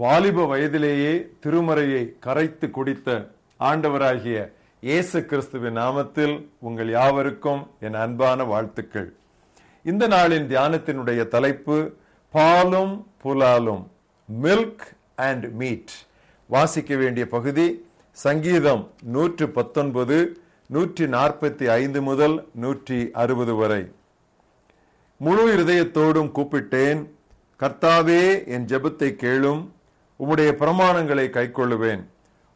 வாலிப வயதிலேயே திருமறையை கரைத்து குடித்த ஆண்டவராகிய இயேசு கிறிஸ்துவின் நாமத்தில் உங்கள் யாவருக்கும் என் அன்பான வாழ்த்துக்கள். இந்த நாளின் தியானத்தினுடைய தலைப்பு பாலும் புலாலும் மில்க் அண்ட் மீட் வாசிக்க வேண்டிய பகுதி சங்கீதம் நூற்று பத்தொன்பது நூற்றி நாற்பத்தி ஐந்து முதல் நூற்றி அறுபது வரை. முழு இருதயத்தோடும் கூப்பிட்டேன் கர்த்தாவே என் ஜெபத்தை கேளும் உம்முடைய பிரமாணங்களை கைக்கொள்ளுவேன்.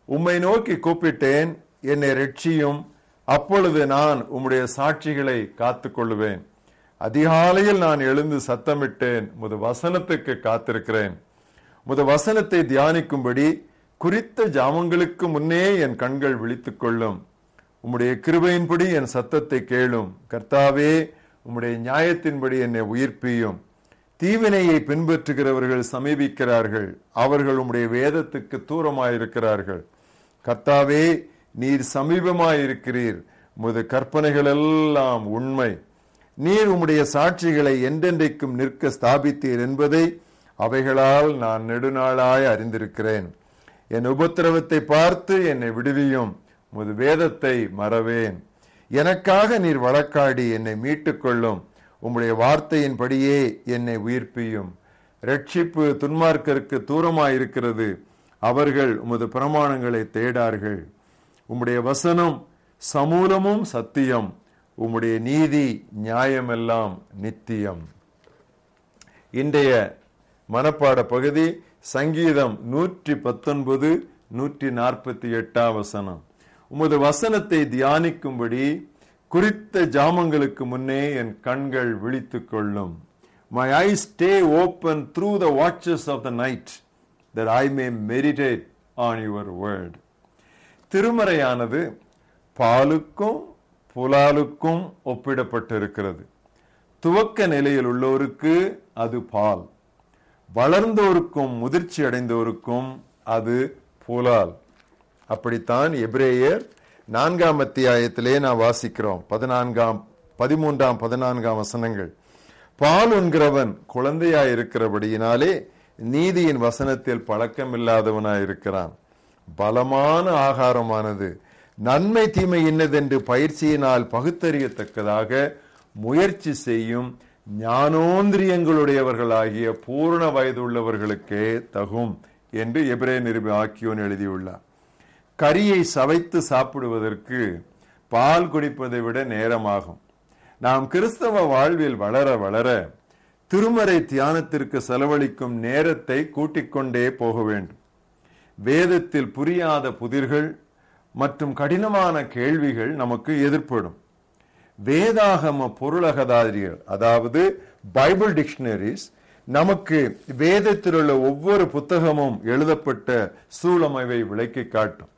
உம்மை நோக்கி கூப்பிட்டேன் என்னை ரட்சியும். அப்பொழுது நான் உம்முடைய சாட்சிகளை காத்து கொள்ளுவேன் அதிகாலையில் நான் எழுந்து சத்தமிட்டேன் முது வசனத்துக்கு காத்திருக்கிறேன். முது வசனத்தை தியானிக்கும்படி குறித்த ஜாமங்களுக்கு முன்னே என் கண்கள் விழித்துக் கொள்ளும் உம்முடைய கிருபையின்படி என் சத்தத்தை கேளும். கர்த்தாவே உம்முடைய நியாயத்தின்படி என்னை உயிர்ப்பியும். தீவினையை பின்பற்றுகிறவர்கள் சமீபிக்கிறார்கள். அவர்கள் உம்முடைய வேதத்துக்கு தூரமாயிருக்கிறார்கள். கத்தாவே நீர் சமீபமாயிருக்கிறீர். முது கற்பனைகள் எல்லாம் உண்மை. நீர் உம்முடைய சாட்சிகளை என்றென்றைக்கும் நிற்க ஸ்தாபித்தீர் என்பதை அவைகளால் நான் நெடுநாளாய் அறிந்திருக்கிறேன். என் உபத்திரவத்தை பார்த்து என்னை விடுவியும். முது வேதத்தை மறவேன். எனக்காக நீர் வழக்காடி என்னை மீட்டுக் கொள்ளும் உம்முடைய வார்த்தையின்படியே என்னை உயிர்ப்பியும். ரட்சிப்பு துன்மார்க்கருக்கு தூரமாயிருக்கிறது. அவர்கள் உமது பிரமாணங்களை தேடார்கள். உம்முடைய வசனம் சமூலமும் சத்தியம். உம்முடைய நீதி நியாயமெல்லாம் நித்தியம். இன்றைய மனப்பாட பகுதி சங்கீதம் நூற்றி பத்தொன்பது நூற்றி நாற்பத்தி எட்டாம் வசனம். உமது வசனத்தை தியானிக்கும்படி குறித்த ஜாமங்களுக்கு முன்னே என் கண்கள் விழித்துக் கொள்ளும். My eye stay open through the watches of the night that I may meditate on your world திருமறையானது பாலுக்கும் புலாலுக்கும் ஒப்பிடப்பட்டிருக்கிறது. துவக்க நிலையில் உள்ளோருக்கு அது பால். வளர்ந்தோருக்கும் முதிர்ச்சி அடைந்தோருக்கும் அது புலால். அப்படித்தான் எபிரேயர் நான்காம் அத்தியாயத்திலே நான் வாசிக்கிறோம். பதினான்காம் பதிமூன்றாம் பதினான்காம் வசனங்கள். பால் உண்கிறவன் குழந்தையா இருக்கிறபடியினாலே நீதியின் வசனத்தில் பழக்கம் இல்லாதவனாயிருக்கிறான் பலமான ஆகாரமானது நன்மை தீமை இன்னதென்று பயிற்சியினால் பகுத்தறியத்தக்கதாக முயற்சி செய்யும் ஞானோந்திரியங்களுடையவர்களாகிய பூர்ண வயதுள்ளவர்களுக்கே தகும் என்று எபிரே நிருபி ஆக்கியோன் எழுதியுள்ளார். கரியை சவைத்து சாப்பிடுவதற்கு பால் குடிப்பதை விட நேரமாகும். நாம் கிறிஸ்தவ வாழ்வில் வளர வளர திருமறை தியானத்திற்கு செலவழிக்கும் நேரத்தை கூட்டிக்கொண்டே போக வேண்டும். வேதத்தில் புரியாத புதிர்கள் மற்றும் கடினமான கேள்விகள் நமக்கு எதிர்ப்படும். வேதாகம பொருளகதாரிகள் அதாவது பைபிள் டிக்ஷனரிஸ் நமக்கு வேதத்தில் உள்ள ஒவ்வொரு புத்தகமும் எழுதப்பட்ட சூழமைவை விளக்கி காட்டும்.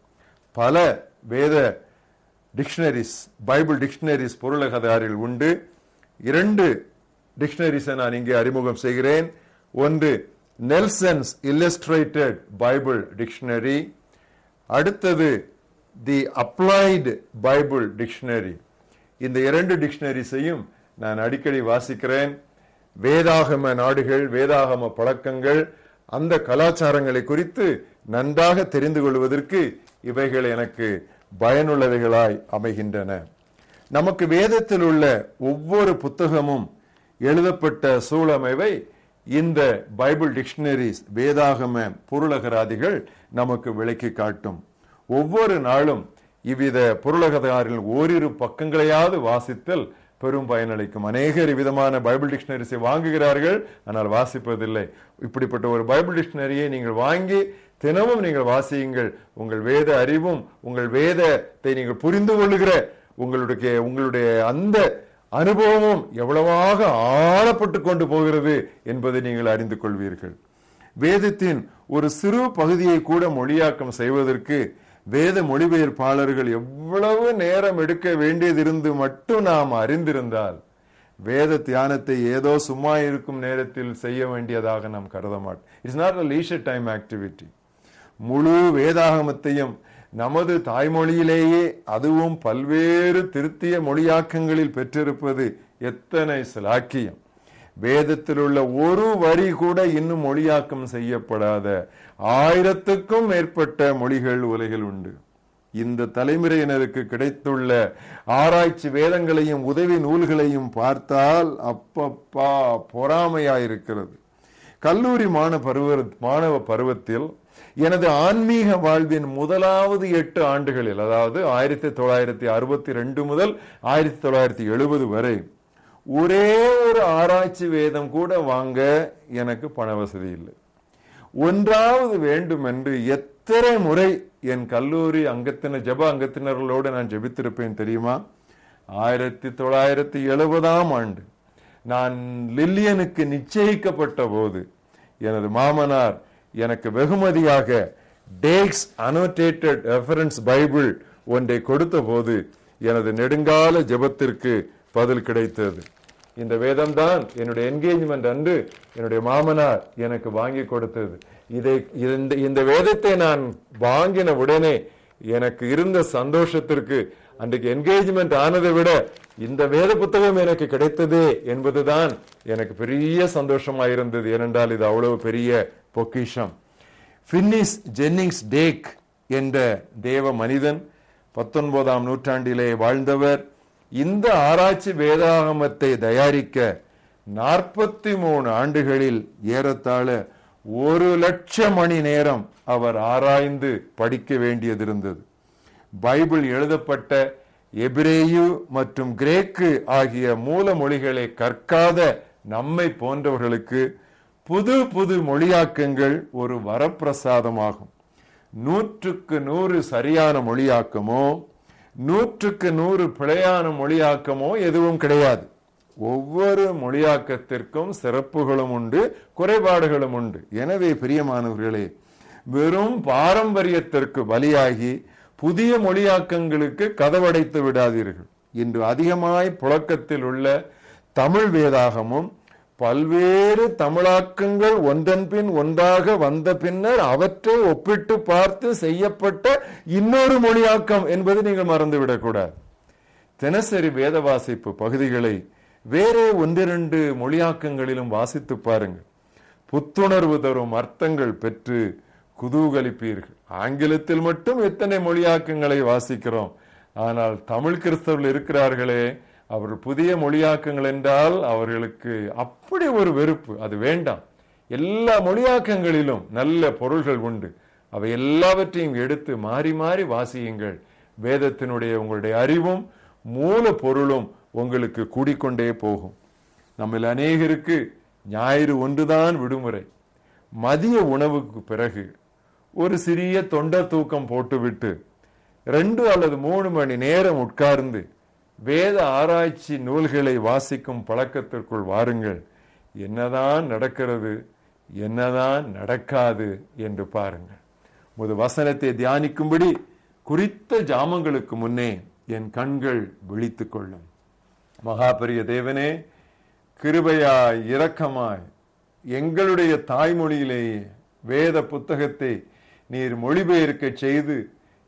பல வேத டிக்ஷனரிஸ் பைபிள் டிக்ஷனரிஸ் பொருளகதாரில் உண்டு. இரண்டு டிக்ஷனரிஸை நான் இங்கே அறிமுகம் செய்கிறேன். ஒன்று நெல்சன்ஸ் இல்லஸ்ட்ரேட்டட் பைபிள் டிக்ஷனரி அடுத்தது தி அப்ளைடு பைபிள் டிக்ஷனரி இந்த இரண்டு டிக்ஷனரிஸையும் நான் அடிக்கடி வாசிக்கிறேன். வேதாகம நாடுகள் வேதாகம பழக்கங்கள் அந்த கலாச்சாரங்களை குறித்து நன்றாக தெரிந்து கொள்வதற்கு இவைகள் எனக்கு பயனுள்ளவைகளாய் அமைகின்றன. நமக்கு வேதத்தில் உள்ள ஒவ்வொரு புத்தகமும் எழுதப்பட்ட சூழமைவை இந்த பைபிள் டிக்ஷனரிஸ் வேதாகம பொருளகராதிகள் நமக்கு விளக்கி காட்டும். ஒவ்வொரு நாளும் இவ்வித பொருளகதாரில் ஓரிரு பக்கங்களையாவது வாசித்தல் பெரும் பயனளிக்கும். அநேகர் விதமான பைபிள் டிக்ஷனரிஸை வாங்குகிறார்கள். ஆனால் வாசிப்பதில்லை. இப்படிப்பட்ட ஒரு பைபிள் டிக்ஷனரியை நீங்கள் வாங்கி தினமும் நீங்கள் வாசியுங்கள். உங்கள் வேத அறிவும் உங்கள் வேதத்தை நீங்கள் புரிந்து கொள்ளுகிற உங்களுடைய உங்களுடைய அந்த அனுபவமும் எவ்வளவாக ஆழப்பட்டு கொண்டு போகிறது என்பதை நீங்கள் அறிந்து கொள்வீர்கள். வேதத்தின் ஒரு சிறு பகுதியை கூட மொழியாக்கம் செய்வதற்கு வேத மொழிபெயர்ப்பாளர்கள் எவ்வளவு நேரம் எடுக்க வேண்டியதிருந்து மட்டும் நாம் அறிந்திருந்தால் வேத தியானத்தை ஏதோ சும்மா இருக்கும் நேரத்தில் செய்ய வேண்டியதாக நாம் கருத மாட்டோம். It's not a leisure time activity முழு வேதாகமத்தையும் நமது தாய்மொழியிலேயே அதுவும் பல்வேறு திருத்திய மொழியாக்கங்களில் பெற்றிருப்பது எத்தனை சிலாக்கியம். வேதத்தில் உள்ள ஒரு வரி கூட இன்னும் மொழியாக்கம் செய்யப்படாத ஆயிரத்துக்கும் மேற்பட்ட மொழிகள் உலகில் உண்டு. இந்த தலைமுறையினருக்கு கிடைத்துள்ள ஆராய்ச்சி வேதங்களையும் உதவி நூல்களையும் பார்த்தால் அப்பப்பா பொறாமையாயிருக்கிறது. கல்லூரி மாணவ பருவ மாணவ பருவத்தில் எனது ஆன்மீக வாழ்வின் முதலாவது எட்டு ஆண்டுகளில் அதாவது ஆயிரத்தி தொள்ளாயிரத்தி அறுபத்தி ரெண்டு முதல் ஆயிரத்தி தொள்ளாயிரத்தி எழுபது வரை ஒரே ஒரு ஆராய்ச்சி வேதம் கூட வாங்க எனக்கு பண வசதி இல்லை. ஒன்றாவது வேண்டும் என்று எத்தனை முறை என் கல்லூரி அங்கத்தினர் ஜப அங்கத்தினர்களோடு நான் ஜெபித்திருப்பேன் தெரியுமா? ஆயிரத்தி தொள்ளாயிரத்தி எழுபதாம் ஆண்டு நான் லில்லியனுக்கு நிச்சயிக்கப்பட்ட போது எனது மாமனார் எனக்கு வெகுமதியாக டேக்ஸ் அனோட்டேட்டட் ரெஃபரன்ஸ் பைபிள் ஒன்றை கொடுத்த போது எனது நெடுங்கால ஜெபத்திற்கு பதில் கிடைத்தது. இந்த வேதம்தான் என்னுடைய என்கேஜ்மெண்ட் அன்று என்னுடைய மாமனார் எனக்கு வாங்கி கொடுத்தது. இதை இந்த இந்த வேதத்தை நான் வாங்கின உடனே எனக்கு இருந்த சந்தோஷத்திற்கு அன்றைக்கு என்கேஜ்மெண்ட் ஆனதை விட இந்த வேத புத்தகம் எனக்கு கிடைத்ததே என்பதுதான் எனக்கு பெரிய சந்தோஷமா இருந்தது ஏனென்றால் இது அவ்வளவு பெரிய பொக்கிஷம். பின்னிஸ் ஜென்னிங்ஸ் டேக் என்ற தேவ மனிதன் பத்தொன்பதாம் நூற்றாண்டிலே வாழ்ந்தவர் இந்த ஆராய்ச்சி வேதாகமத்தை தயாரிக்க நாற்பத்தி மூணு ஆண்டுகளில் ஏறத்தாழ ஒரு லட்சம் மணி நேரம் அவர் ஆராய்ந்து படிக்க வேண்டியது இருந்தது பைபிள் எழுதப்பட்ட எபிரேயு மற்றும் கிரேக்கு ஆகிய மூல மொழிகளை கற்காத நம்மை போன்றவர்களுக்கு புது புது மொழியாக்கங்கள் ஒரு வரப்பிரசாதமாகும். நூற்றுக்கு நூறு சரியான மொழியாக்கமோ நூற்றுக்கு நூறு பிழையான மொழியாக்கமோ எதுவும் கிடையாது. ஒவ்வொரு மொழியாக்கத்திற்கும் சிறப்புகளும் உண்டு குறைபாடுகளும் உண்டு. எனவே பிரியமானவர்களே வெறும் பாரம்பரியத்திற்கு பலியாகி புதிய மொழியாக்கங்களுக்கு கதவடைத்து விடாதீர்கள். இன்று அதிகமாய் புழக்கத்தில் உள்ள தமிழ் வேதாகமும் பல்வேறு தமிழாக்கங்கள் ஒன்றன்பின் ஒன்றாக வந்த பின்னர் அவற்றை ஒப்பிட்டு பார்த்து செய்யப்பட்ட இன்னொரு மொழியாக்கம் என்பது நீங்கள் மறந்துவிடக்கூடாது. தினசரி வேத வாசிப்பு பகுதிகளை வேறே ஒன்றிரண்டு மொழியாக்கங்களிலும் வாசித்து பாருங்கள். புத்துணர்வு தரும் அர்த்தங்கள் பெற்று குதூகலிப்பீர்கள். ஆங்கிலத்தில் மட்டும் எத்தனை மொழியாக்கங்களை வாசிக்கிறோம்? ஆனால் தமிழ் கிறிஸ்தவர்கள் இருக்கிறார்களே அவர்கள் புதிய மொழியாக்கங்கள் என்றால் அவர்களுக்கு அப்படி ஒரு வெறுப்பு. அது வேண்டாம். எல்லா மொழியாக்கங்களிலும் நல்ல பொருள்கள் உண்டு. அவை எல்லாவற்றையும் எடுத்து மாறி மாறி வாசியுங்கள். வேதத்தினுடைய உங்களுடைய அறிவும் மூல பொருளும் உங்களுக்கு கூடிக்கொண்டே போகும். நம்மில் அநேகருக்கு ஞாயிறு ஒன்றுதான் விடுமுறை. மதிய உணவுக்கு பிறகு ஒரு சிறிய தொண்டை தூக்கம் போட்டுவிட்டு ரெண்டு அல்லது மூணு மணி நேரம் உட்கார்ந்து வேத ஆராய்ச்சி நூல்களை வாசிக்கும் பழக்கத்திற்குள் வாருங்கள். என்னதான் நடக்கிறது என்னதான் நடக்காது என்று பாருங்கள். முது வசனத்தை தியானிக்கும்படி குறித்த ஜாமங்களுக்கு முன்னே என் கண்கள் விழித்து கொள்ளும். மகாபரிய தேவனே கிருபையாய் இரக்கமாய் எங்களுடைய தாய்மொழியிலேயே வேத புத்தகத்தை நீர் மொழிபெயர்க்க செய்து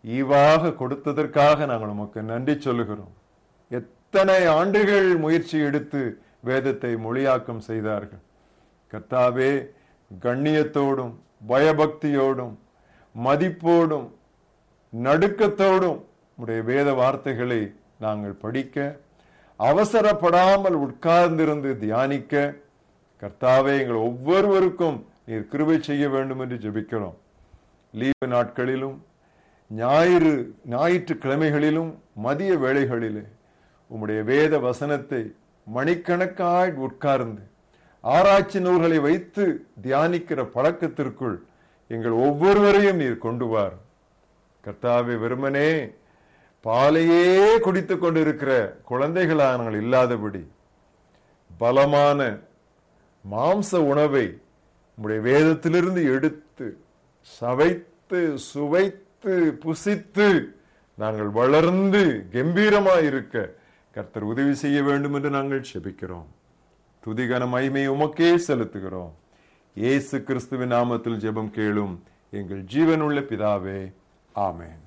ஈவாக கொடுத்ததற்காக நாங்கள் உமக்கு நன்றி சொல்லுகிறோம். எத்தனை ஆண்டுகள் முயற்சி எடுத்து வேதத்தை மொழியாக்கம் செய்தார்கள்? கர்த்தாவே கண்ணியத்தோடும் பயபக்தியோடும் மதிப்போடும் நடுக்கத்தோடும் உடைய வேத வார்த்தைகளை நாங்கள் படிக்க அவசரப்படாமல் உட்கார்ந்திருந்து தியானிக்க கர்த்தாவே எங்கள் ஒவ்வொருவருக்கும் நீர் கிருபை செய்ய வேண்டும் என்று ஜெபிக்கிறோம். லீவு நாட்களிலும் ஞாயிறு ஞாயிற்றுக்கிழமைகளிலும் மதிய வேளைகளிலே உம்முடைய வேத வசனத்தை மணிக்கணக்காய் உட்கார்ந்து ஆராய்ச்சி நூல்களை வைத்து தியானிக்கிற பழக்கத்திற்குள் எங்கள் ஒவ்வொருவரையும் நீர் கொண்டு வார். வெறுமனே பாலையே குடித்து கொண்டிருக்கிற குழந்தைகளாக இல்லாதபடி பலமான மாம்ச உணவை உம்முடைய வேதத்திலிருந்து எடுத்து சவைத்து சுவைத்து புசித்து நாங்கள் வளர்ந்து கம்பீரமாயிருக்க கர்த்தர் உதவி செய்ய வேண்டும் என்று நாங்கள் செபிக்கிறோம். துதிகன மகிமை உமக்கே செலுத்துகிறோம். இயேசு கிறிஸ்துவின் நாமத்தில் ஜெபம் கேளும் எங்கள் ஜீவனுள்ள பிதாவே ஆமேன்.